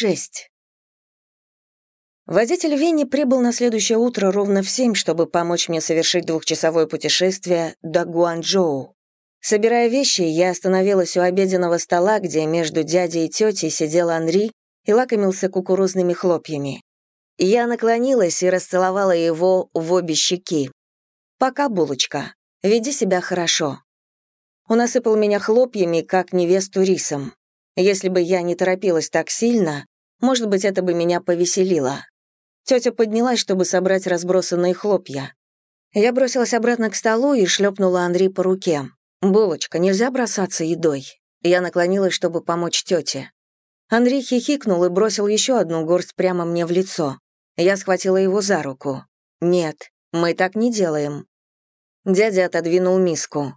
6. Водитель Винни прибыл на следующее утро ровно в семь, чтобы помочь мне совершить двухчасовое путешествие до Гуанчжоу. Собирая вещи, я остановилась у обеденного стола, где между дядей и тетей сидел Анри и лакомился кукурузными хлопьями. Я наклонилась и расцеловала его в обе щеки. «Пока, булочка. Веди себя хорошо». Он осыпал меня хлопьями, как невесту рисом. Если бы я не торопилась так сильно, может быть, это бы меня повеселило. Тетя поднялась, чтобы собрать разбросанные хлопья. Я бросилась обратно к столу и шлепнула Анри по руке. «Булочка, нельзя бросаться едой». Я наклонилась, чтобы помочь тете. Андрей хихикнул и бросил еще одну горсть прямо мне в лицо. Я схватила его за руку. «Нет, мы так не делаем». Дядя отодвинул миску.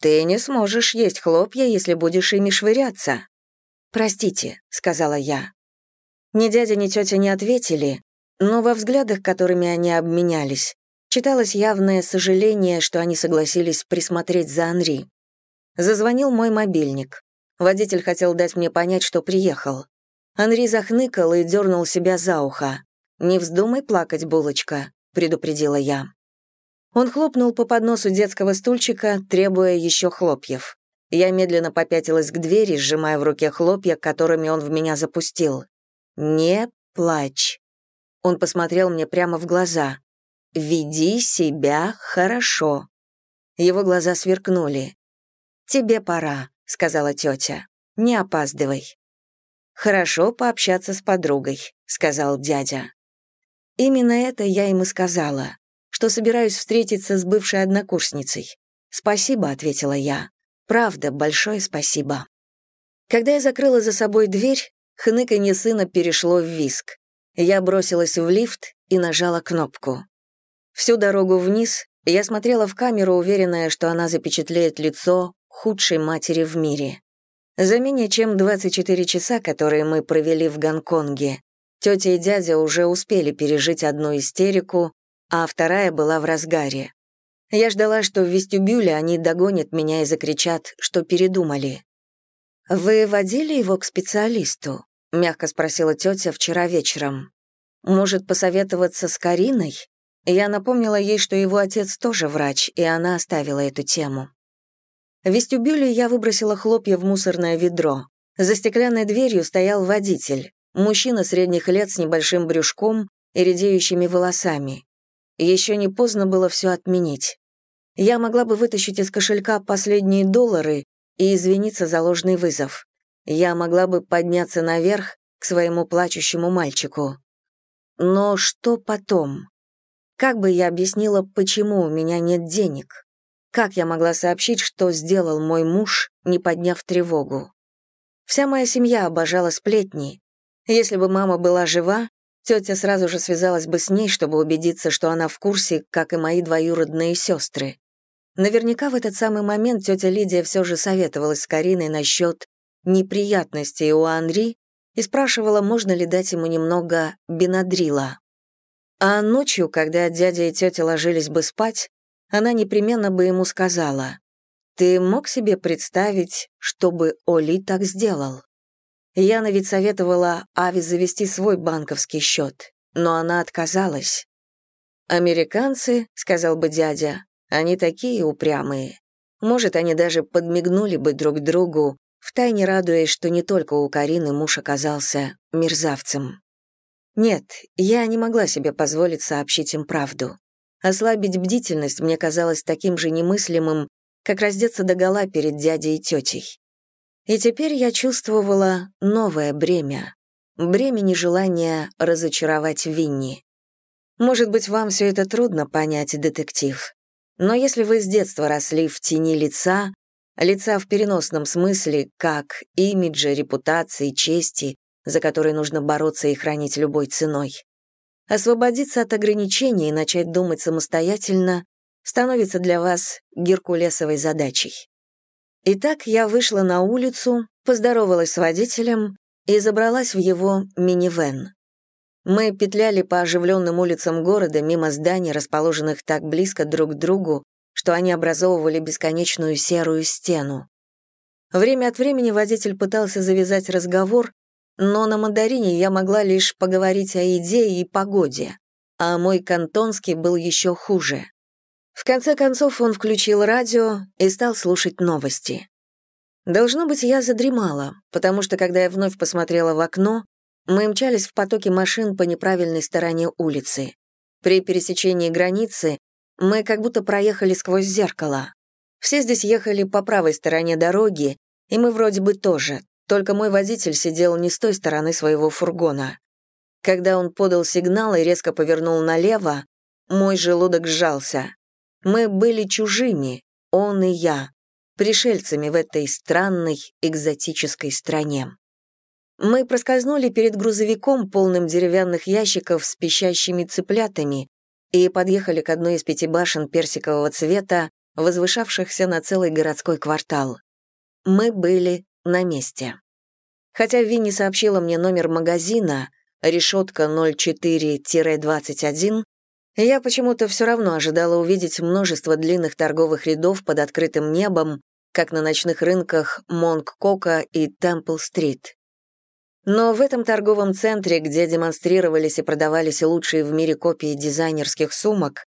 «Ты не сможешь есть хлопья, если будешь ими швыряться». «Простите», — сказала я. Ни дядя, ни тетя не ответили, но во взглядах, которыми они обменялись, читалось явное сожаление, что они согласились присмотреть за Анри. Зазвонил мой мобильник. Водитель хотел дать мне понять, что приехал. Анри захныкал и дернул себя за ухо. «Не вздумай плакать, булочка», — предупредила я. Он хлопнул по подносу детского стульчика, требуя еще хлопьев. Я медленно попятилась к двери, сжимая в руке хлопья, которыми он в меня запустил. «Не плачь». Он посмотрел мне прямо в глаза. «Веди себя хорошо». Его глаза сверкнули. «Тебе пора», — сказала тетя. «Не опаздывай». «Хорошо пообщаться с подругой», — сказал дядя. Именно это я ему сказала, что собираюсь встретиться с бывшей однокурсницей. «Спасибо», — ответила я. Правда, большое спасибо. Когда я закрыла за собой дверь, хныканье сына перешло в виск. Я бросилась в лифт и нажала кнопку. Всю дорогу вниз я смотрела в камеру, уверенная, что она запечатлеет лицо худшей матери в мире. За менее чем 24 часа, которые мы провели в Гонконге, тетя и дядя уже успели пережить одну истерику, а вторая была в разгаре. Я ждала, что в вестибюле они догонят меня и закричат, что передумали. «Вы водили его к специалисту?» — мягко спросила тетя вчера вечером. «Может, посоветоваться с Кариной?» Я напомнила ей, что его отец тоже врач, и она оставила эту тему. В вестибюле я выбросила хлопья в мусорное ведро. За стеклянной дверью стоял водитель, мужчина средних лет с небольшим брюшком и редеющими волосами. Еще не поздно было все отменить. Я могла бы вытащить из кошелька последние доллары и извиниться за ложный вызов. Я могла бы подняться наверх к своему плачущему мальчику. Но что потом? Как бы я объяснила, почему у меня нет денег? Как я могла сообщить, что сделал мой муж, не подняв тревогу? Вся моя семья обожала сплетни. Если бы мама была жива, Тетя сразу же связалась бы с ней, чтобы убедиться, что она в курсе, как и мои двоюродные сестры. Наверняка в этот самый момент тетя Лидия все же советовалась с Кариной насчет неприятностей у Анри и спрашивала, можно ли дать ему немного бенадрила. А ночью, когда дядя и тетя ложились бы спать, она непременно бы ему сказала, «Ты мог себе представить, чтобы Оли так сделал?» Яна ведь советовала Ави завести свой банковский счет, но она отказалась. «Американцы», — сказал бы дядя, — «они такие упрямые. Может, они даже подмигнули бы друг другу, втайне радуясь, что не только у Карины муж оказался мерзавцем. Нет, я не могла себе позволить сообщить им правду. Ослабить бдительность мне казалось таким же немыслимым, как раздеться догола перед дядей и тетей. И теперь я чувствовала новое бремя. Бремя нежелания разочаровать Винни. Может быть, вам все это трудно понять, детектив. Но если вы с детства росли в тени лица, лица в переносном смысле, как имиджа, репутации, чести, за которые нужно бороться и хранить любой ценой, освободиться от ограничений и начать думать самостоятельно становится для вас геркулесовой задачей. Итак, я вышла на улицу, поздоровалась с водителем и забралась в его минивэн. Мы петляли по оживленным улицам города мимо зданий, расположенных так близко друг к другу, что они образовывали бесконечную серую стену. Время от времени водитель пытался завязать разговор, но на мандарине я могла лишь поговорить о еде и погоде, а мой кантонский был еще хуже. В конце концов он включил радио и стал слушать новости. Должно быть, я задремала, потому что, когда я вновь посмотрела в окно, мы мчались в потоке машин по неправильной стороне улицы. При пересечении границы мы как будто проехали сквозь зеркало. Все здесь ехали по правой стороне дороги, и мы вроде бы тоже, только мой водитель сидел не с той стороны своего фургона. Когда он подал сигнал и резко повернул налево, мой желудок сжался. Мы были чужими, он и я, пришельцами в этой странной, экзотической стране. Мы проскользнули перед грузовиком, полным деревянных ящиков с пищащими цыплятами, и подъехали к одной из пяти башен персикового цвета, возвышавшихся на целый городской квартал. Мы были на месте. Хотя Винни сообщила мне номер магазина, решетка 04-21, я почему-то все равно ожидала увидеть множество длинных торговых рядов под открытым небом, как на ночных рынках Монг-Кока и Темпл-Стрит. Но в этом торговом центре, где демонстрировались и продавались лучшие в мире копии дизайнерских сумок,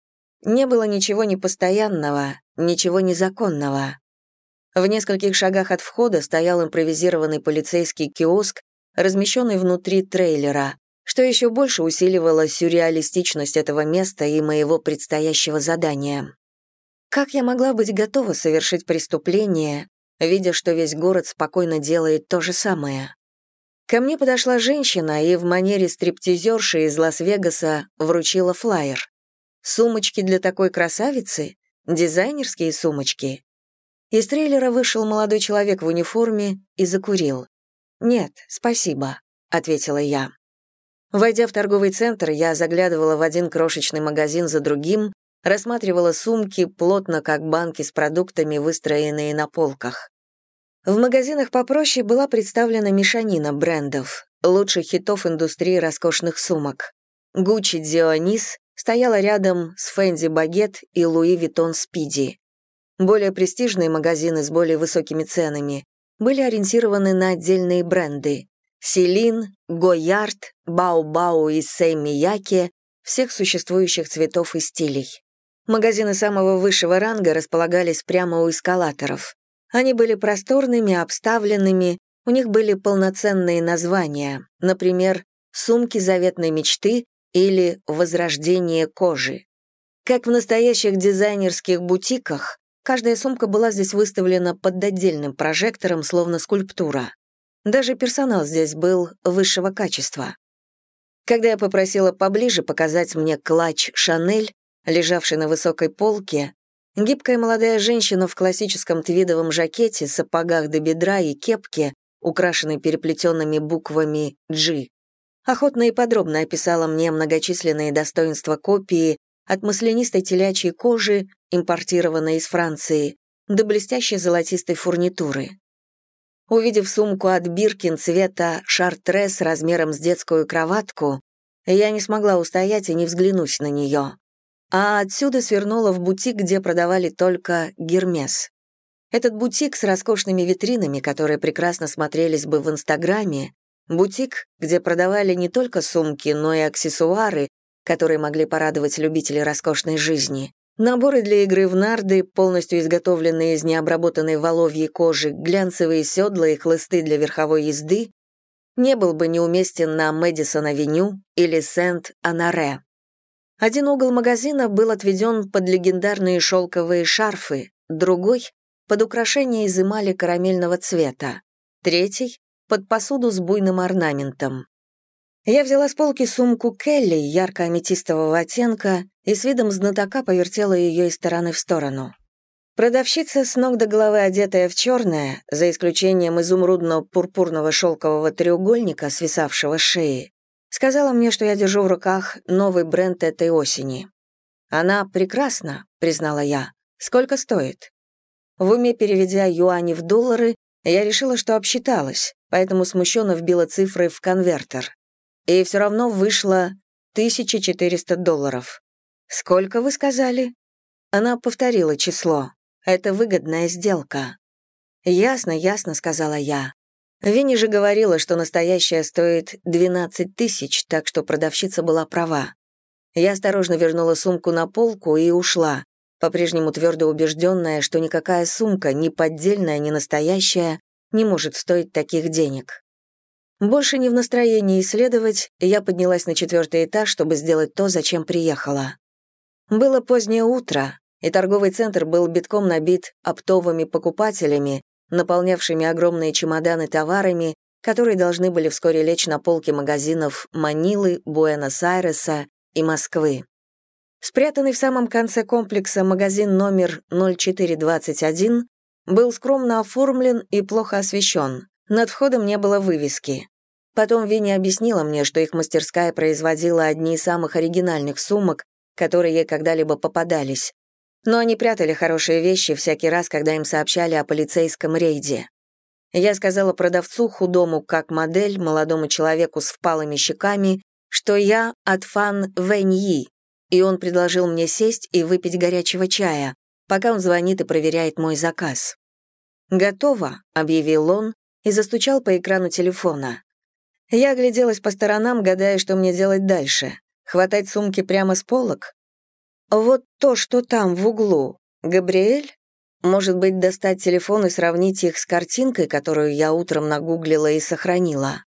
не было ничего непостоянного, ничего незаконного. В нескольких шагах от входа стоял импровизированный полицейский киоск, размещенный внутри трейлера, что еще больше усиливало сюрреалистичность этого места и моего предстоящего задания. Как я могла быть готова совершить преступление, видя, что весь город спокойно делает то же самое? Ко мне подошла женщина и в манере стриптизерши из Лас-Вегаса вручила флаер. Сумочки для такой красавицы? Дизайнерские сумочки? Из трейлера вышел молодой человек в униформе и закурил. «Нет, спасибо», — ответила я. Войдя в торговый центр, я заглядывала в один крошечный магазин за другим, рассматривала сумки, плотно как банки с продуктами, выстроенные на полках. В магазинах попроще была представлена мешанина брендов, лучших хитов индустрии роскошных сумок. Gucci Dionysus стояла рядом с Fendi Baguette и Louis Vuitton Speedy. Более престижные магазины с более высокими ценами были ориентированы на отдельные бренды. Celine, Goyard, Bao Bao Issey Miyake всех существующих цветов и стилей. Магазины самого высшего ранга располагались прямо у эскалаторов. Они были просторными, обставленными, у них были полноценные названия, например, «Сумки заветной мечты» или «Возрождение кожи». Как в настоящих дизайнерских бутиках, каждая сумка была здесь выставлена под отдельным прожектором, словно скульптура. Даже персонал здесь был высшего качества. Когда я попросила поближе показать мне клатч «Шанель», лежавший на высокой полке, Гибкая молодая женщина в классическом твидовом жакете, сапогах до бедра и кепке, украшенной переплетенными буквами «G», охотно и подробно описала мне многочисленные достоинства копии от маслянистой телячьей кожи, импортированной из Франции, до блестящей золотистой фурнитуры. Увидев сумку от Биркин цвета шартрес размером с детскую кроватку, я не смогла устоять и не взглянуть на нее а отсюда свернула в бутик, где продавали только гермес. Этот бутик с роскошными витринами, которые прекрасно смотрелись бы в Инстаграме, бутик, где продавали не только сумки, но и аксессуары, которые могли порадовать любителей роскошной жизни, наборы для игры в нарды, полностью изготовленные из необработанной воловьей кожи, глянцевые седла и хлысты для верховой езды, не был бы неуместен на Мэдисон-авеню или Сент-Анаре. Один угол магазина был отведен под легендарные шелковые шарфы, другой — под украшение из эмали карамельного цвета, третий — под посуду с буйным орнаментом. Я взяла с полки сумку Келли ярко-аметистового оттенка и с видом знатока повертела ее из стороны в сторону. Продавщица, с ног до головы одетая в черное, за исключением изумрудно-пурпурного шелкового треугольника, свисавшего шеи, Сказала мне, что я держу в руках новый бренд этой осени. Она прекрасна, признала я. Сколько стоит? В уме переведя юани в доллары, я решила, что обсчиталась, поэтому смущенно вбила цифры в конвертер. И все равно вышло 1400 долларов. «Сколько вы сказали?» Она повторила число. «Это выгодная сделка». «Ясно, ясно», — сказала я. Винни же говорила, что настоящая стоит 12 тысяч, так что продавщица была права. Я осторожно вернула сумку на полку и ушла, по-прежнему твердо убежденная, что никакая сумка, ни поддельная, ни настоящая, не может стоить таких денег. Больше не в настроении исследовать, я поднялась на четвертый этаж, чтобы сделать то, зачем приехала. Было позднее утро, и торговый центр был битком набит оптовыми покупателями, наполнявшими огромные чемоданы товарами, которые должны были вскоре лечь на полки магазинов Манилы, Буэнос-Айреса и Москвы. Спрятанный в самом конце комплекса магазин номер 0421 был скромно оформлен и плохо освещен. Над входом не было вывески. Потом Винни объяснила мне, что их мастерская производила одни из самых оригинальных сумок, которые ей когда-либо попадались, но они прятали хорошие вещи всякий раз, когда им сообщали о полицейском рейде. Я сказала продавцу, худому как модель, молодому человеку с впалыми щеками, что я от фан Вэньи, и он предложил мне сесть и выпить горячего чая, пока он звонит и проверяет мой заказ. «Готово», — объявил он и застучал по экрану телефона. Я огляделась по сторонам, гадая, что мне делать дальше. Хватать сумки прямо с полок? Вот то, что там, в углу. Габриэль? Может быть, достать телефон и сравнить их с картинкой, которую я утром нагуглила и сохранила.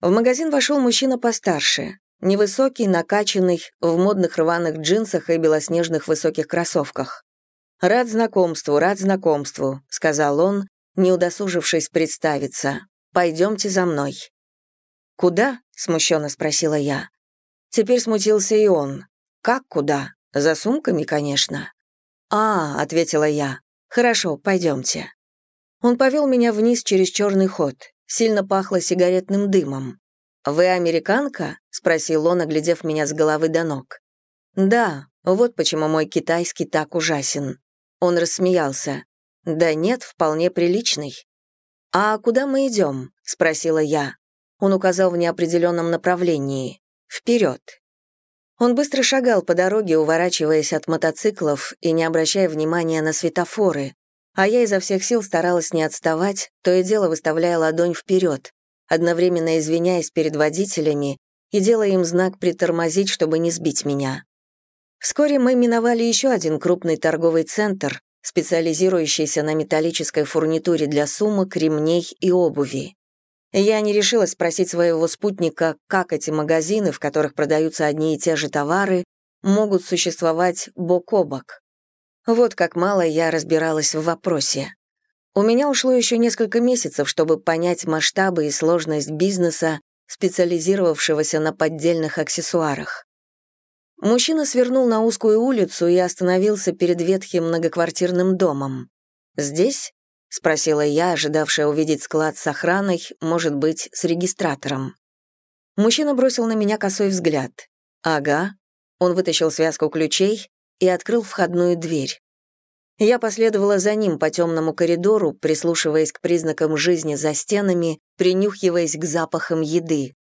В магазин вошел мужчина постарше. Невысокий, накачанный, в модных рваных джинсах и белоснежных высоких кроссовках. «Рад знакомству, рад знакомству», — сказал он, не удосужившись представиться. «Пойдемте за мной». «Куда?» — смущенно спросила я. Теперь смутился и он. «Как куда?» За сумками, конечно. А, ответила я. Хорошо, пойдемте. Он повел меня вниз через черный ход. Сильно пахло сигаретным дымом. «Вы американка?» — спросил он, оглядев меня с головы до ног. «Да, вот почему мой китайский так ужасен». Он рассмеялся. «Да нет, вполне приличный». «А куда мы идем?» — спросила я. Он указал в неопределенном направлении. «Вперед». Он быстро шагал по дороге, уворачиваясь от мотоциклов и не обращая внимания на светофоры, а я изо всех сил старалась не отставать, то и дело выставляя ладонь вперед, одновременно извиняясь перед водителями и делая им знак притормозить, чтобы не сбить меня. Вскоре мы миновали еще один крупный торговый центр, специализирующийся на металлической фурнитуре для сумок, ремней и обуви. Я не решилась спросить своего спутника, как эти магазины, в которых продаются одни и те же товары, могут существовать бок о бок. Вот как мало я разбиралась в вопросе. У меня ушло еще несколько месяцев, чтобы понять масштабы и сложность бизнеса, специализировавшегося на поддельных аксессуарах. Мужчина свернул на узкую улицу и остановился перед ветхим многоквартирным домом. Здесь — спросила я, ожидавшая увидеть склад с охраной, может быть, с регистратором. Мужчина бросил на меня косой взгляд. «Ага». Он вытащил связку ключей и открыл входную дверь. Я последовала за ним по темному коридору, прислушиваясь к признакам жизни за стенами, принюхиваясь к запахам еды.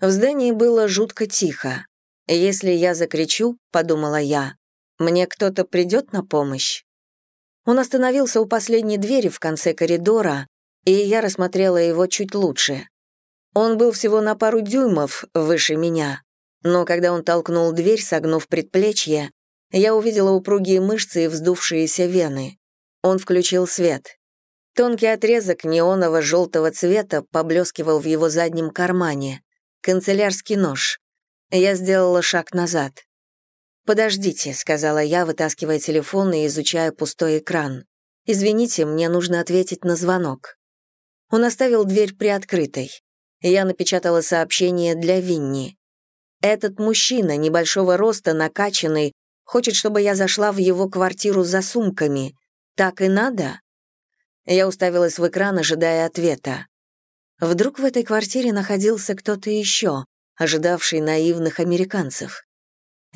В здании было жутко тихо. «Если я закричу», — подумала я, — «мне кто-то придет на помощь?» Он остановился у последней двери в конце коридора, и я рассмотрела его чуть лучше. Он был всего на пару дюймов выше меня, но когда он толкнул дверь, согнув предплечье, я увидела упругие мышцы и вздувшиеся вены. Он включил свет. Тонкий отрезок неоново-желтого цвета поблескивал в его заднем кармане. Канцелярский нож. Я сделала шаг назад. «Подождите», — сказала я, вытаскивая телефон и изучая пустой экран. «Извините, мне нужно ответить на звонок». Он оставил дверь приоткрытой. Я напечатала сообщение для Винни. «Этот мужчина, небольшого роста, накачанный, хочет, чтобы я зашла в его квартиру за сумками. Так и надо?» Я уставилась в экран, ожидая ответа. Вдруг в этой квартире находился кто-то еще, ожидавший наивных американцев.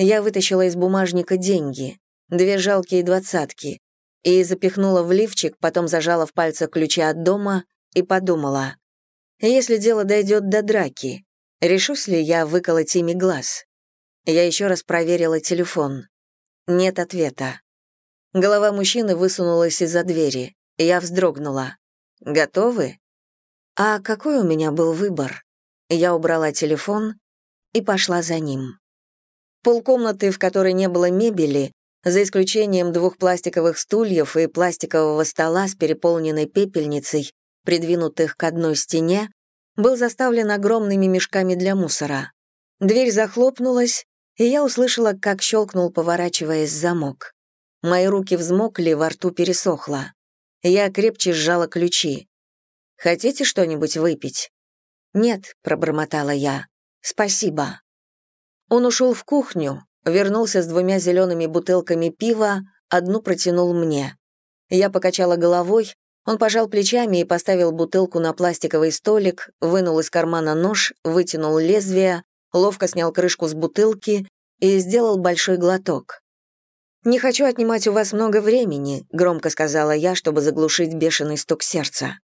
Я вытащила из бумажника деньги, две жалкие двадцатки, и запихнула в лифчик, потом зажала в пальцах ключи от дома и подумала, если дело дойдет до драки, решусь ли я выколоть ими глаз? Я еще раз проверила телефон. Нет ответа. Голова мужчины высунулась из-за двери. Я вздрогнула. «Готовы?» А какой у меня был выбор? Я убрала телефон и пошла за ним. Полкомнаты, в которой не было мебели, за исключением двух пластиковых стульев и пластикового стола с переполненной пепельницей, придвинутых к одной стене, был заставлен огромными мешками для мусора. Дверь захлопнулась, и я услышала, как щелкнул, поворачиваясь замок. Мои руки взмокли, во рту пересохло. Я крепче сжала ключи. «Хотите что-нибудь выпить?» «Нет», — пробормотала я. «Спасибо». Он ушел в кухню, вернулся с двумя зелеными бутылками пива, одну протянул мне. Я покачала головой, он пожал плечами и поставил бутылку на пластиковый столик, вынул из кармана нож, вытянул лезвие, ловко снял крышку с бутылки и сделал большой глоток. «Не хочу отнимать у вас много времени», — громко сказала я, чтобы заглушить бешеный стук сердца.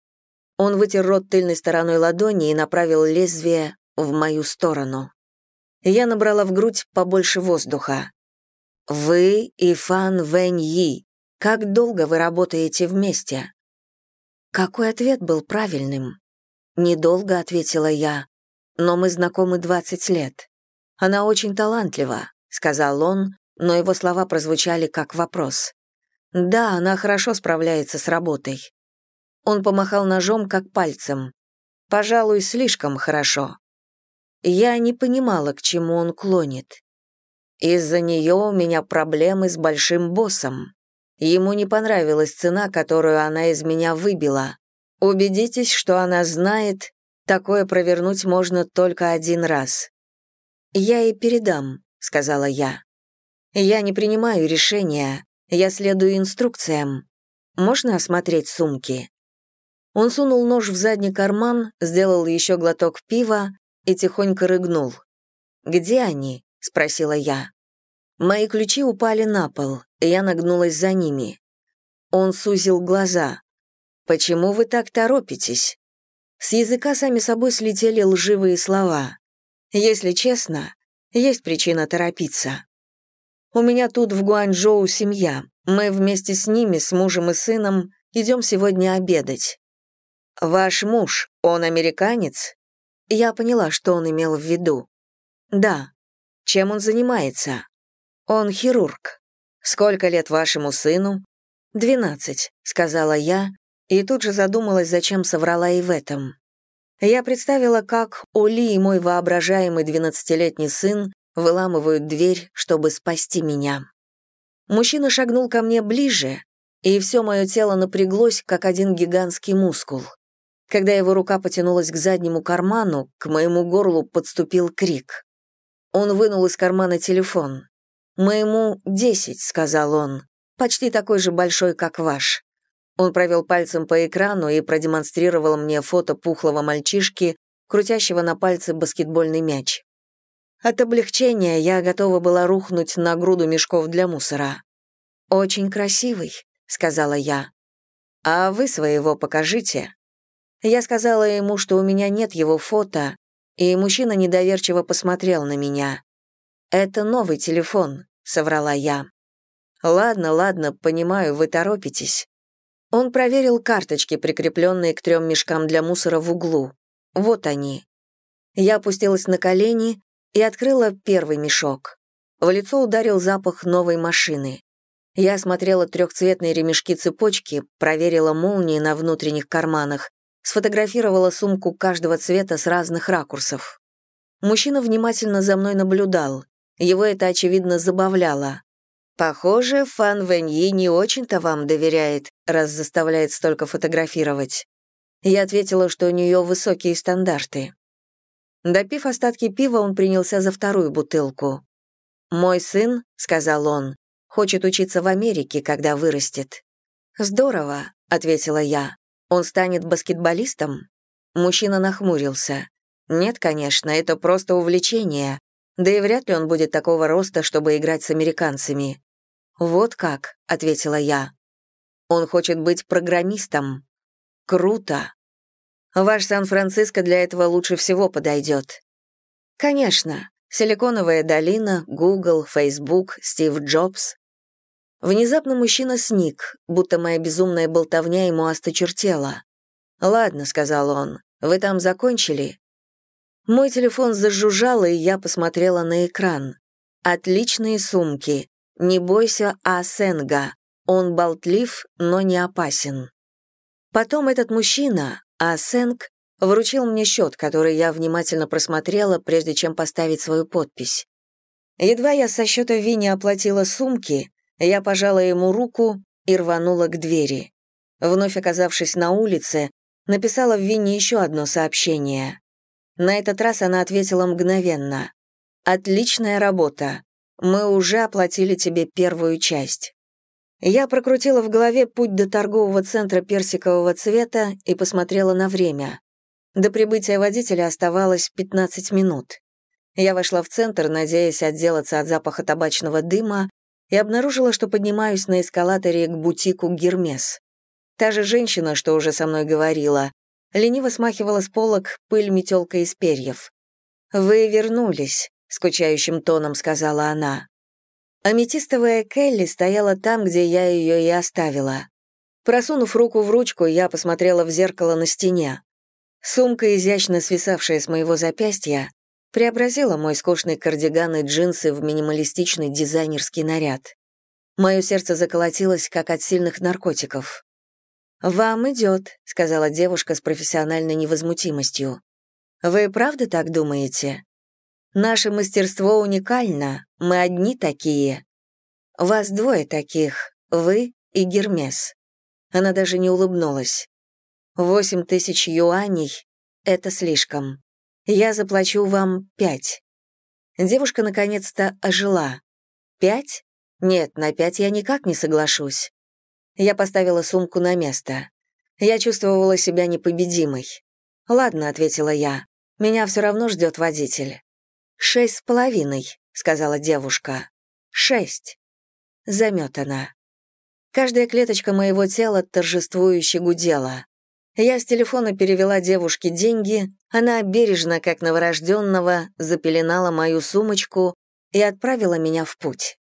Он вытер рот тыльной стороной ладони и направил лезвие в мою сторону. Я набрала в грудь побольше воздуха. «Вы и Фан Вэнь Yi. Как долго вы работаете вместе?» Какой ответ был правильным? «Недолго», — ответила я, — «но мы знакомы 20 лет. Она очень талантлива», — сказал он, но его слова прозвучали как вопрос. «Да, она хорошо справляется с работой». Он помахал ножом, как пальцем. «Пожалуй, слишком хорошо». Я не понимала, к чему он клонит. Из-за нее у меня проблемы с большим боссом. Ему не понравилась цена, которую она из меня выбила. Убедитесь, что она знает, такое провернуть можно только один раз. «Я и передам», — сказала я. «Я не принимаю решения, я следую инструкциям. Можно осмотреть сумки?» Он сунул нож в задний карман, сделал еще глоток пива и тихонько рыгнул. «Где они?» — спросила я. Мои ключи упали на пол, и я нагнулась за ними. Он сузил глаза. «Почему вы так торопитесь?» С языка сами собой слетели лживые слова. Если честно, есть причина торопиться. У меня тут в Гуанчжоу семья. Мы вместе с ними, с мужем и сыном, идем сегодня обедать. Ваш муж, он американец? Я поняла, что он имел в виду. Да. Чем он занимается? Он хирург. Сколько лет вашему сыну? Двенадцать, сказала я, и тут же задумалась, зачем соврала и в этом. Я представила, как Оли и мой воображаемый двенадцатилетний сын выламывают дверь, чтобы спасти меня. Мужчина шагнул ко мне ближе, и все мое тело напряглось, как один гигантский мускул. Когда его рука потянулась к заднему карману, к моему горлу подступил крик. Он вынул из кармана телефон. «Моему десять», — сказал он, — «почти такой же большой, как ваш». Он провел пальцем по экрану и продемонстрировал мне фото пухлого мальчишки, крутящего на пальце баскетбольный мяч. От облегчения я готова была рухнуть на груду мешков для мусора. «Очень красивый», — сказала я. «А вы своего покажите». Я сказала ему, что у меня нет его фото, и мужчина недоверчиво посмотрел на меня. «Это новый телефон», — соврала я. «Ладно, ладно, понимаю, вы торопитесь». Он проверил карточки, прикрепленные к трем мешкам для мусора в углу. Вот они. Я опустилась на колени и открыла первый мешок. В лицо ударил запах новой машины. Я осмотрела трехцветные ремешки цепочки, проверила молнии на внутренних карманах, сфотографировала сумку каждого цвета с разных ракурсов. Мужчина внимательно за мной наблюдал. Его это, очевидно, забавляло. «Похоже, Фан Вэньи не очень-то вам доверяет, раз заставляет столько фотографировать». Я ответила, что у нее высокие стандарты. Допив остатки пива, он принялся за вторую бутылку. «Мой сын», — сказал он, — «хочет учиться в Америке, когда вырастет». «Здорово», — ответила я. «Он станет баскетболистом?» Мужчина нахмурился. «Нет, конечно, это просто увлечение. Да и вряд ли он будет такого роста, чтобы играть с американцами». «Вот как», — ответила я. «Он хочет быть программистом». «Круто», Ваш Сан-Франциско для этого лучше всего подойдет. Конечно, Силиконовая долина, Google, Facebook, Стив Джобс. Внезапно мужчина сник, будто моя безумная болтовня ему осточертела. «Ладно», — сказал он, — Вы там закончили?» Мой телефон зажужжал, и я посмотрела на экран. «Отличные сумки. Не бойся Асенга. Он болтлив, но не опасен». Потом этот мужчина, Асенг, вручил мне счет, который я внимательно просмотрела, прежде чем поставить свою подпись. Едва я со счета Винни оплатила сумки, я пожала ему руку и рванула к двери. Вновь оказавшись на улице, написала в Винни еще одно сообщение. На этот раз она ответила мгновенно. «Отличная работа. Мы уже оплатили тебе первую часть». Я прокрутила в голове путь до торгового центра персикового цвета и посмотрела на время. До прибытия водителя оставалось 15 минут. Я вошла в центр, надеясь отделаться от запаха табачного дыма, и обнаружила, что поднимаюсь на эскалаторе к бутику «Гермес». Та же женщина, что уже со мной говорила, лениво смахивала с полок пыль метелкой из перьев. «Вы вернулись», — скучающим тоном сказала она. Аметистовая Келли стояла там, где я ее и оставила. Просунув руку в ручку, я посмотрела в зеркало на стене. Сумка, изящно свисавшая с моего запястья, преобразила мой скучный кардиган и джинсы в минималистичный дизайнерский наряд. Мое сердце заколотилось, как от сильных наркотиков. «Вам идет», — сказала девушка с профессиональной невозмутимостью. «Вы правда так думаете? Наше мастерство уникально, мы одни такие. Вас двое таких, вы и Гермес». Она даже не улыбнулась. «Восемь тысяч юаней — это слишком. Я заплачу вам пять». Девушка наконец-то ожила. «Пять? Нет, на пять я никак не соглашусь». Я поставила сумку на место. Я чувствовала себя непобедимой. «Ладно», — ответила я, — «меня все равно ждет водитель». «Шесть с половиной», — сказала девушка. «Шесть». Заметана. Каждая клеточка моего тела торжествующе гудела. Я с телефона перевела девушке деньги, она бережно, как новорожденного, запеленала мою сумочку и отправила меня в путь.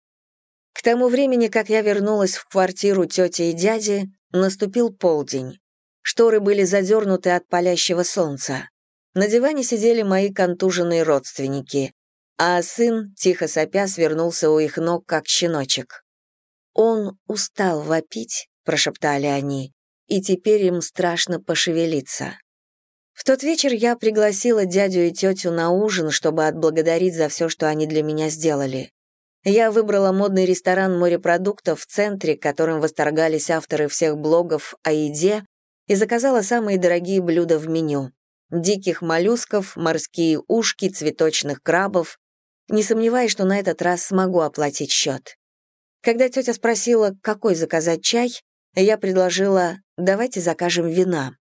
К тому времени, как я вернулась в квартиру тети и дяди, наступил полдень. Шторы были задернуты от палящего солнца. На диване сидели мои контуженные родственники, а сын, тихо сопя, свернулся у их ног, как щеночек. «Он устал вопить», — прошептали они, и теперь им страшно пошевелиться. В тот вечер я пригласила дядю и тетю на ужин, чтобы отблагодарить за все, что они для меня сделали. Я выбрала модный ресторан морепродуктов в центре, которым восторгались авторы всех блогов о еде, и заказала самые дорогие блюда в меню. Диких моллюсков, морские ушки, цветочных крабов. Не сомневаюсь, что на этот раз смогу оплатить счет. Когда тетя спросила, какой заказать чай, я предложила «давайте закажем вина».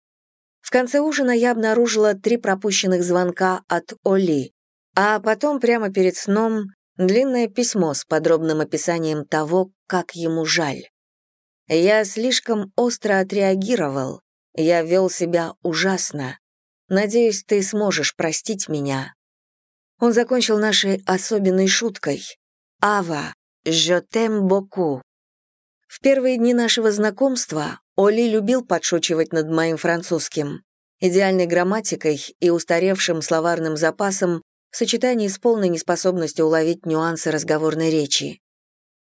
В конце ужина я обнаружила три пропущенных звонка от Оли, а потом прямо перед сном длинное письмо с подробным описанием того, как ему жаль. Я слишком остро отреагировал, я вел себя ужасно. Надеюсь, ты сможешь простить меня. Он закончил нашей особенной шуткой. «Ава, je t'aime beaucoup». В первые дни нашего знакомства Оли любил подшучивать над моим французским. Идеальной грамматикой и устаревшим словарным запасом в сочетании с полной неспособностью уловить нюансы разговорной речи.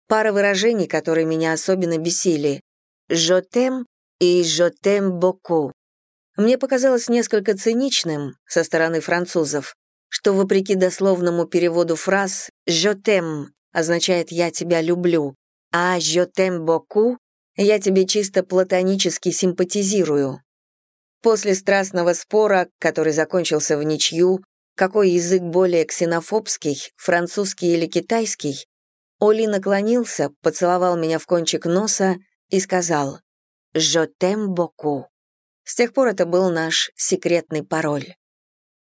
Пара выражений, которые меня особенно бесили «je t'aime» и «je t'aime beaucoup». Мне показалось несколько циничным со стороны французов, что, вопреки дословному переводу фраз «je t'aime» означает «я тебя люблю», а «je t'aime beaucoup» Я тебе чисто платонически симпатизирую. После страстного спора, который закончился в ничью, какой язык более ксенофобский, французский или китайский, Оли наклонился, поцеловал меня в кончик носа и сказал «Je t'aime beaucoup». С тех пор это был наш секретный пароль.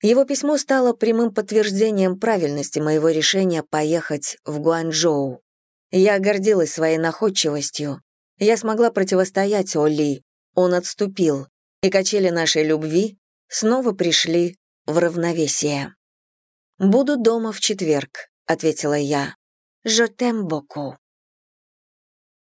Его письмо стало прямым подтверждением правильности моего решения поехать в Гуанчжоу. Я гордилась своей находчивостью, я смогла противостоять Оли, он отступил, и качели нашей любви снова пришли в равновесие. «Буду дома в четверг», — ответила я. «Жотем боку».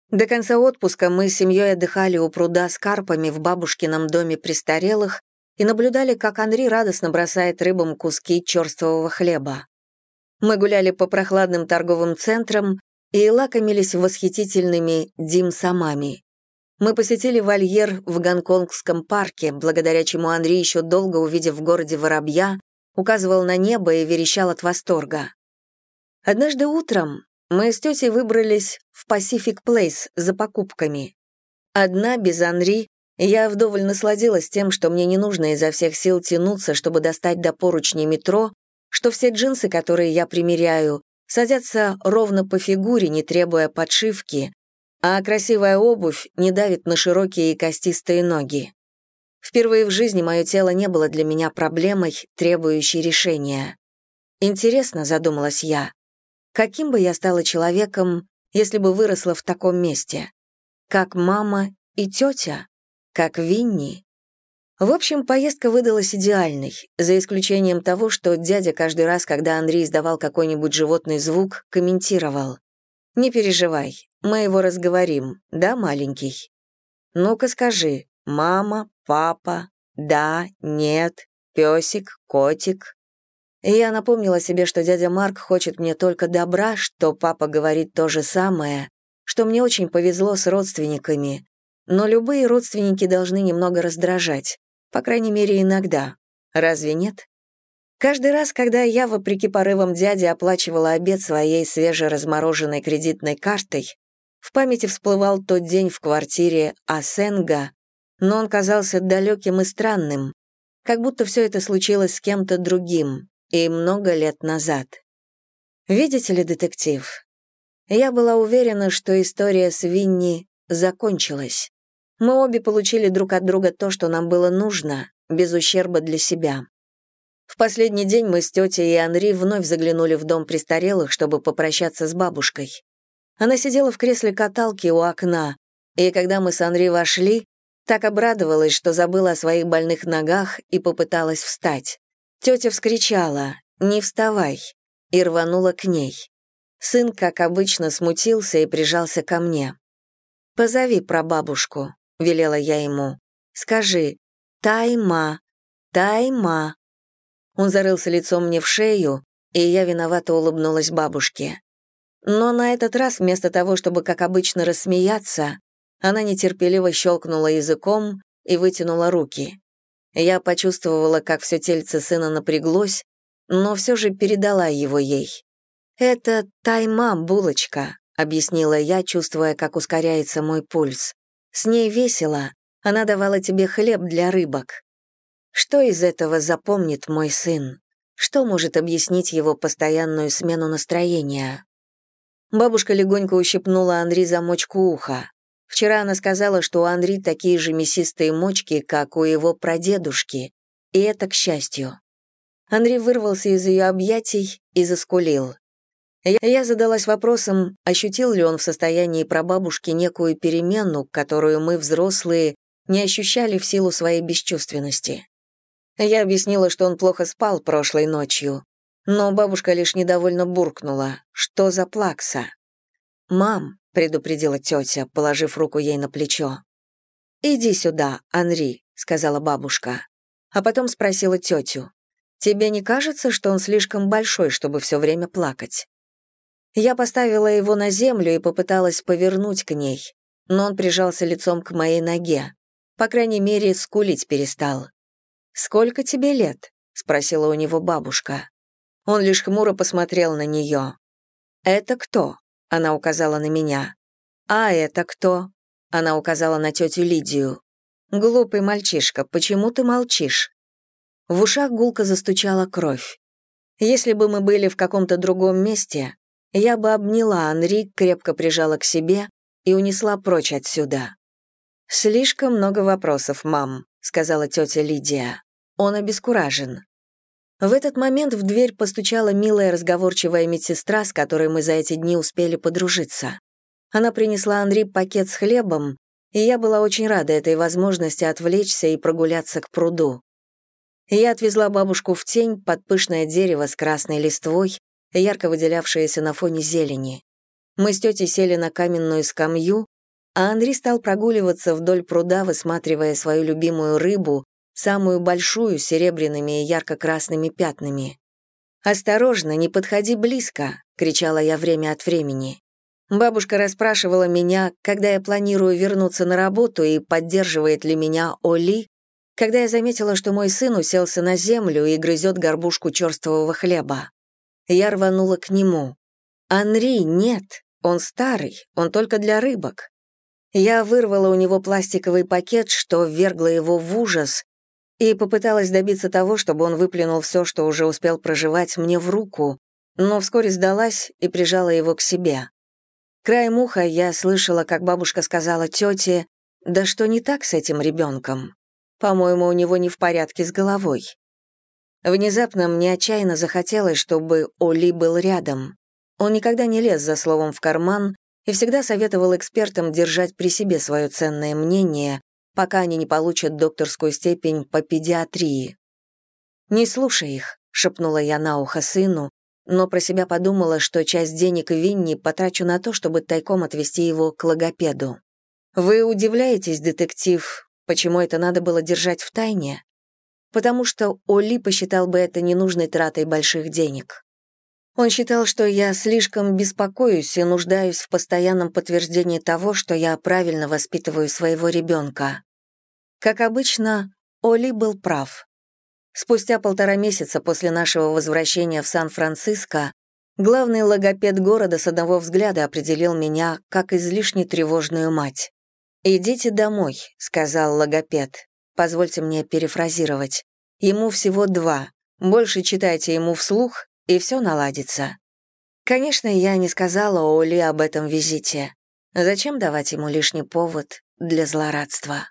До конца отпуска мы с семьей отдыхали у пруда с карпами в бабушкином доме престарелых, и наблюдали, как Анри радостно бросает рыбам куски черствого хлеба. Мы гуляли по прохладным торговым центрам и лакомились восхитительными дим-самами. Мы посетили вольер в Гонконгском парке, благодаря чему Андрей еще долго, увидев в городе воробья, указывал на небо и верещал от восторга. Однажды утром мы с тетей выбрались в Pacific Place за покупками. Одна, без Анри, я вдоволь насладилась тем, что мне не нужно изо всех сил тянуться, чтобы достать до поручней метро, что все джинсы, которые я примеряю, садятся ровно по фигуре, не требуя подшивки, а красивая обувь не давит на широкие и костистые ноги. Впервые в жизни мое тело не было для меня проблемой, требующей решения. Интересно, задумалась я, каким бы я стала человеком, если бы выросла в таком месте? Как мама и тетя? Как Винни? В общем, поездка выдалась идеальной, за исключением того, что дядя каждый раз, когда Андрей издавал какой-нибудь животный звук, комментировал. «Не переживай, мы его разговорим, да, маленький? Ну-ка скажи, мама, папа, да, нет, песик, котик. И я напомнила себе, что дядя Марк хочет мне только добра, что папа говорит то же самое, что мне очень повезло с родственниками. Но любые родственники должны немного раздражать, по крайней мере, иногда. Разве нет? Каждый раз, когда я, вопреки порывам дяди, оплачивала обед своей свежеразмороженной кредитной картой, в памяти всплывал тот день в квартире Асенга, но он казался далеким и странным, как будто все это случилось с кем-то другим и много лет назад. Видите ли, детектив, я была уверена, что история с Винни закончилась. Мы обе получили друг от друга то, что нам было нужно, без ущерба для себя. В последний день мы с тетей и Анри вновь заглянули в дом престарелых, чтобы попрощаться с бабушкой. Она сидела в кресле каталки у окна, и когда мы с Анри вошли, так обрадовалась, что забыла о своих больных ногах и попыталась встать. Тетя вскричала «Не вставай!» и рванула к ней. Сын, как обычно, смутился и прижался ко мне. «Позови прабабушку», — велела я ему. «Скажи «Тайма! Тайма!» Он зарылся лицом мне в шею, и я виновато улыбнулась бабушке. Но на этот раз, вместо того, чтобы, как обычно, рассмеяться, она нетерпеливо щелкнула языком и вытянула руки. Я почувствовала, как все тельце сына напряглось, но все же передала его ей. «Это тайма, булочка», — объяснила я, чувствуя, как ускоряется мой пульс. «С ней весело. Она давала тебе хлеб для рыбок. Что из этого запомнит мой сын? Что может объяснить его постоянную смену настроения?» Бабушка легонько ущипнула Анри за мочку уха. Вчера она сказала, что у Анри такие же мясистые мочки, как у его прадедушки, и это к счастью. Анри вырвался из ее объятий и заскулил. Я задалась вопросом, ощутил ли он в состоянии прабабушки некую перемену, которую мы, взрослые, не ощущали в силу своей бесчувственности. Я объяснила, что он плохо спал прошлой ночью, но бабушка лишь недовольно буркнула. «Что за плакса?» «Мам», — предупредила тетя, положив руку ей на плечо. «Иди сюда, Анри», — сказала бабушка. А потом спросила тетю. «Тебе не кажется, что он слишком большой, чтобы все время плакать?» Я поставила его на землю и попыталась повернуть к ней, но он прижался лицом к моей ноге. По крайней мере, скулить перестал. «Сколько тебе лет?» — спросила у него бабушка. Он лишь хмуро посмотрел на нее. «Это кто?» — она указала на меня. «А это кто?» — она указала на тетю Лидию. «Глупый мальчишка, почему ты молчишь?» В ушах гулко застучала кровь. Если бы мы были в каком-то другом месте, я бы обняла Анри, крепко прижала к себе и унесла прочь отсюда. «Слишком много вопросов, мам», — сказала тетя Лидия. Он обескуражен. В этот момент в дверь постучала милая разговорчивая медсестра, с которой мы за эти дни успели подружиться. Она принесла Андри пакет с хлебом, и я была очень рада этой возможности отвлечься и прогуляться к пруду. Я отвезла бабушку в тень под пышное дерево с красной листвой, ярко выделявшееся на фоне зелени. Мы с тетей сели на каменную скамью, а Андрей стал прогуливаться вдоль пруда, высматривая свою любимую рыбу, самую большую серебряными и ярко-красными пятнами. «Осторожно, не подходи близко!» — кричала я время от времени. Бабушка расспрашивала меня, когда я планирую вернуться на работу и поддерживает ли меня Оли, когда я заметила, что мой сын уселся на землю и грызет горбушку черствого хлеба. Я рванула к нему. «Анри, нет, он старый, он только для рыбок». Я вырвала у него пластиковый пакет, что ввергло его в ужас, и попыталась добиться того, чтобы он выплюнул все, что уже успел проживать мне в руку, но вскоре сдалась и прижала его к себе. Краем уха я слышала, как бабушка сказала тете, «Да что не так с этим ребенком? По-моему, у него не в порядке с головой». Внезапно мне отчаянно захотелось, чтобы Оли был рядом. Он никогда не лез за словом в карман и всегда советовал экспертам держать при себе свое ценное мнение, пока они не получат докторскую степень по педиатрии. «Не слушай их», — шепнула я на ухо сыну, но про себя подумала, что часть денег Винни потрачу на то, чтобы тайком отвезти его к логопеду. «Вы удивляетесь, детектив, почему это надо было держать в тайне?» Потому что Оли посчитал бы это ненужной тратой больших денег. Он считал, что я слишком беспокоюсь и нуждаюсь в постоянном подтверждении того, что я правильно воспитываю своего ребенка. Как обычно, Оли был прав. Спустя полтора месяца после нашего возвращения в Сан-Франциско главный логопед города с одного взгляда определил меня как излишне тревожную мать. «Идите домой», — сказал логопед. Позвольте мне перефразировать. Ему всего два. Больше читайте ему вслух, и все наладится. Конечно, я не сказала Оли об этом визите. Зачем давать ему лишний повод для злорадства?